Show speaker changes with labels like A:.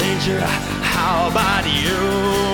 A: danger. How about you?